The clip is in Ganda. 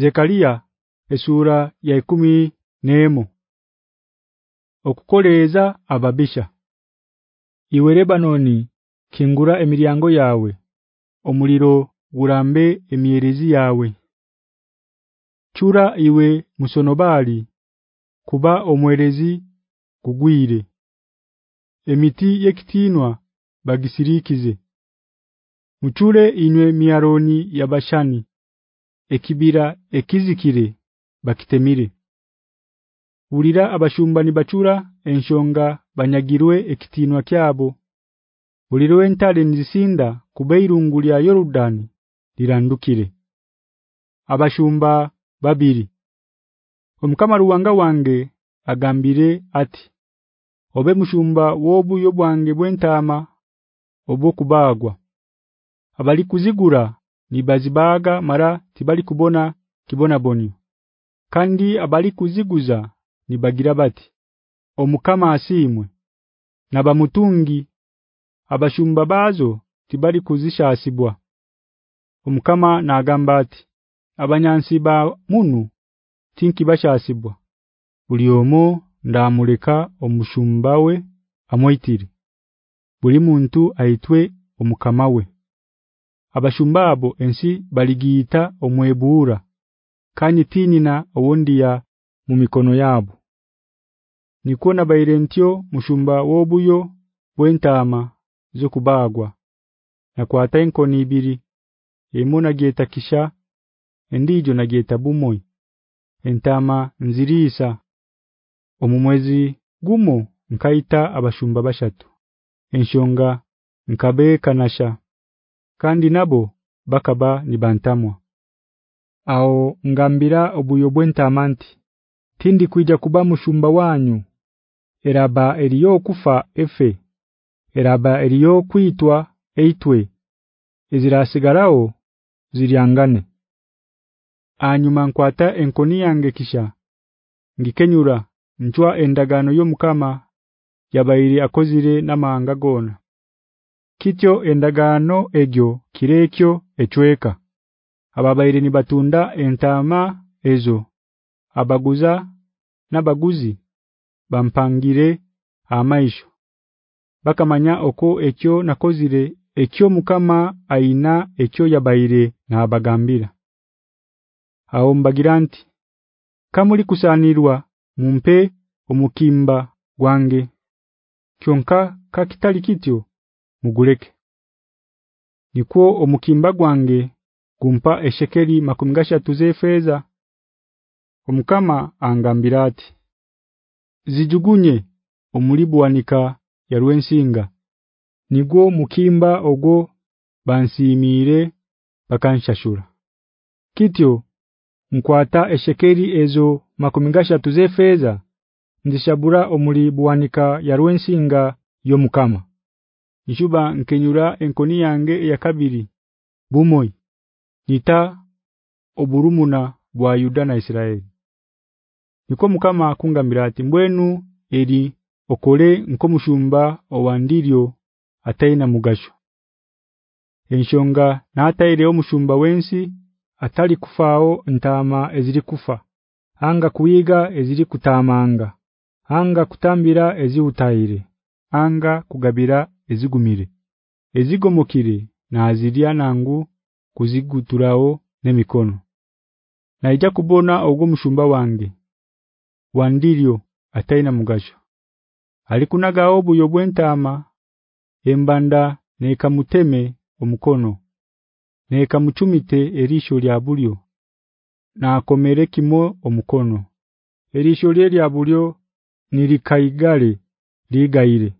Zekaria esura ya 10 nemo okukoleza ababisha Iwerebanoni kingura emiryango yawe omuliro gurambe emiyerezi yawe Chura iwe musonobali kuba omwerezi kugwire emiti yekitinwa bagisirikize Muchure inywe miaroni ya bashani ekibira ekizikire bakitemire ulira abashumba nibachura enshonga banyagirwe ekitinwa kyabo ulirwe entale nzisinda kubeirungu lya Yordan lirandukire abashumba babiri omkamaru wanga wange agambire ati obe mushumba wobu yobwange bwentama obwo kubagwa abali kuzigura libazibaga mara tibali kubona kibona bonyo kandi abali kuziguza nibagira bati omukama asimwe nabamutungi abashumba bazo tibali kuzisha asibwa omukama na ati abanyansi ba munu tinki asibwa uliomo ndamuleka omushumbawe amwitire buli muntu aitwe omukamawe abashumbabo ensi baligiita omwebura kanyitini na owondi ya mu mikono yabo nikona bairentyo mushumba wobuyo bwentama zokubagwa na kwata enkoni ibiri emona geta kisha endijo na geta bumoi entama nzirisa omumwezi gumo nkaita abashumba bashatu enshonga kanasha kandi nabo bakaba nibantamwa Aho ngambira obuyo bwentamanti tindi kuija kuba mushumba wanyu eraba eliyo kufa efe eraba eliyo kwitwa eitwe ezirasigarawo ziryangane Anyuma nkwata enkoni yange kisha ngikenyura njwa endagano yomukama yabairi akozire namanga gona kityo endagaano egyo kirekyo ecweka ababaire ni batunda entama ezo abaguza nabaguzi bampangire amaisho bakamanya oko ekyo nakozire ekyo mukama aina ekyo yabaire nabagambira aombagiranti kamuli kusanirwa mumpe omukimba gwange kyonka kakitali kityo mugureke Nikuo omukimba gwange gumpa eshekeli makumgasha tuze feza omukama angambira ati zijugunye omulibwanika ya ruwensinga nigwo mukimba ogwo bansimire bakanshashura kityo nkwata eshekeli ezo makumingasha tuze feza ndishabura omulibwanika ya ruwensinga yomukama njuba nkenyura enkoni yange ya kabiri bumoi nita oburumuna bwa Yuda na Isiraeli niko mukama akunga mirati mbwenu eri okole nko mushumba owandiryo ataina mugasho enshonga natayire omushumba wensi atali kufaao ntama eziri kufa anga kuiga eziri kutamanga anga kutambira eziutaire anga kugabira ezigumire ezigomokire naazilia nangu kuziguturao n'emikono naija kubona ogwo mushumba wange wandirio ataina mugasho alikunaga obuyo bwentama embanda neka muteme omukono neka mucumite erisho lya bulyo nakomere kimo omukono erisho lye lya bulyo nilikaigale ligaire